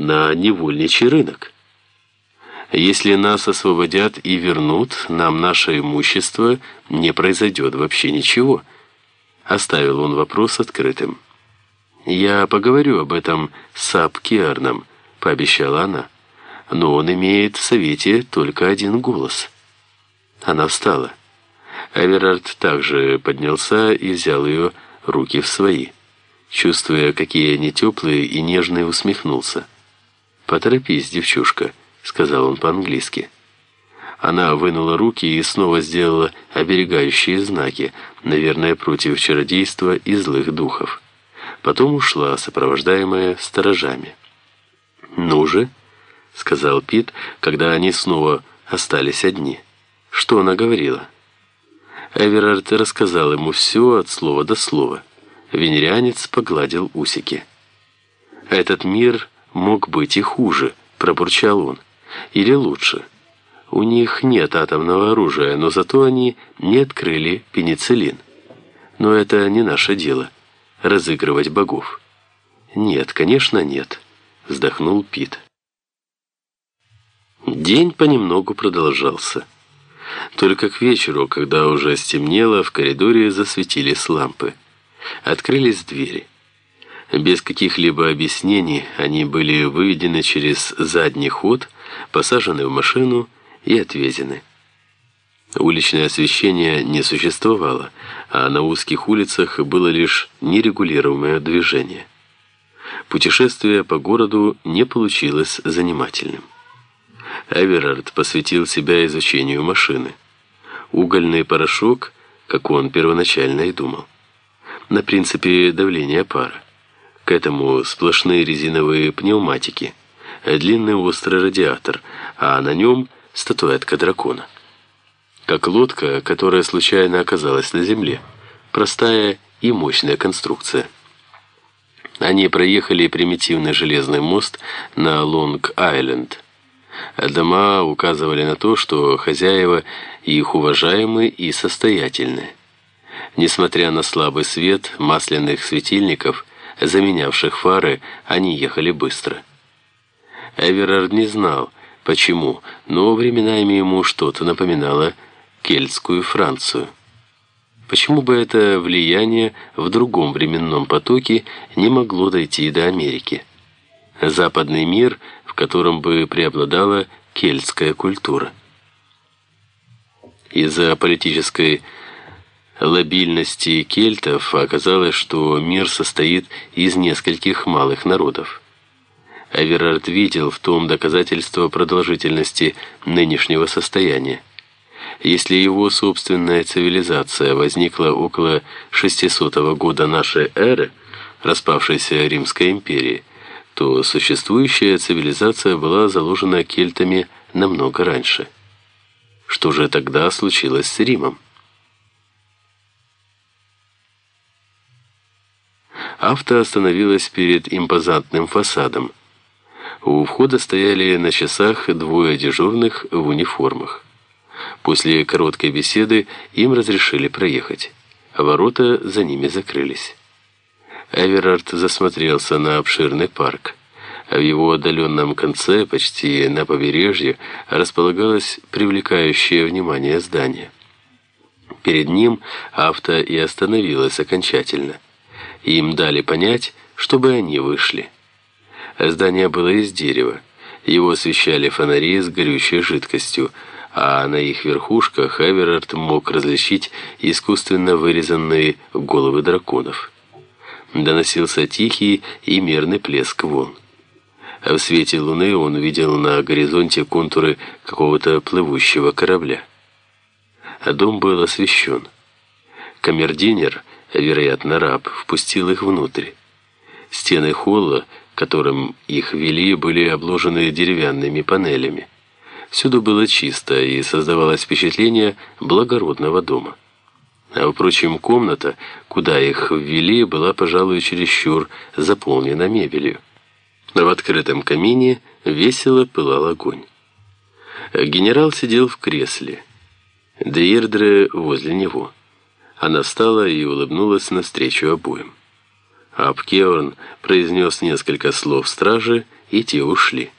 на невольничий рынок. Если нас освободят и вернут, нам наше имущество не произойдет вообще ничего. Оставил он вопрос открытым. «Я поговорю об этом с Апкиарном», — пообещала она. «Но он имеет в Совете только один голос». Она встала. Эверард также поднялся и взял ее руки в свои. Чувствуя, какие они теплые и нежные, усмехнулся. «Поторопись, девчушка», — сказал он по-английски. Она вынула руки и снова сделала оберегающие знаки, наверное, против чародейства и злых духов. Потом ушла, сопровождаемая сторожами. «Ну же», — сказал Пит, когда они снова остались одни. «Что она говорила?» Эверард рассказал ему все от слова до слова. Венерянец погладил усики. «Этот мир мог быть и хуже», — пробурчал он. «Или лучше». У них нет атомного оружия, но зато они не открыли пенициллин. Но это не наше дело – разыгрывать богов. Нет, конечно, нет, вздохнул Пит. День понемногу продолжался. Только к вечеру, когда уже стемнело, в коридоре засветились лампы. Открылись двери. Без каких-либо объяснений они были выведены через задний ход, посажены в машину и отвезены. Уличное освещение не существовало, а на узких улицах было лишь нерегулируемое движение. Путешествие по городу не получилось занимательным. Эверард посвятил себя изучению машины. Угольный порошок, как он первоначально и думал. На принципе давления пара. К этому сплошные резиновые пневматики, длинный острый радиатор, а на нем – статуэтка дракона. Как лодка, которая случайно оказалась на земле. Простая и мощная конструкция. Они проехали примитивный железный мост на Лонг-Айленд. Дома указывали на то, что хозяева их уважаемы и состоятельны. Несмотря на слабый свет масляных светильников, заменявших фары, они ехали быстро. Эверард не знал, Почему? Но временами ему что-то напоминало кельтскую Францию. Почему бы это влияние в другом временном потоке не могло дойти до Америки? Западный мир, в котором бы преобладала кельтская культура. Из-за политической лобильности кельтов оказалось, что мир состоит из нескольких малых народов. Эверард видел в том доказательство продолжительности нынешнего состояния. Если его собственная цивилизация возникла около 600 года нашей эры, распавшейся Римской империи, то существующая цивилизация была заложена кельтами намного раньше. Что же тогда случилось с Римом? Авто остановилась перед импозантным фасадом, у входа стояли на часах двое дежурных в униформах. После короткой беседы им разрешили проехать, ворота за ними закрылись. Эверард засмотрелся на обширный парк. А в его отдаленном конце, почти на побережье, располагалось привлекающее внимание здание. Перед ним авто и остановилось окончательно. Им дали понять, чтобы они вышли. Здание было из дерева. Его освещали фонари с горючей жидкостью, а на их верхушках Эверард мог различить искусственно вырезанные головы драконов. Доносился тихий и мерный плеск волн. В свете луны он видел на горизонте контуры какого-то плывущего корабля. Дом был освещен. Камердинер, вероятно раб, впустил их внутрь. Стены холла которым их вели, были обложены деревянными панелями. Всюду было чисто и создавалось впечатление благородного дома. А, впрочем, комната, куда их ввели, была, пожалуй, чересчур заполнена мебелью. В открытом камине весело пылал огонь. Генерал сидел в кресле. Дейрдре возле него. Она встала и улыбнулась навстречу обоим. Апкеорн произнес несколько слов страже и те ушли.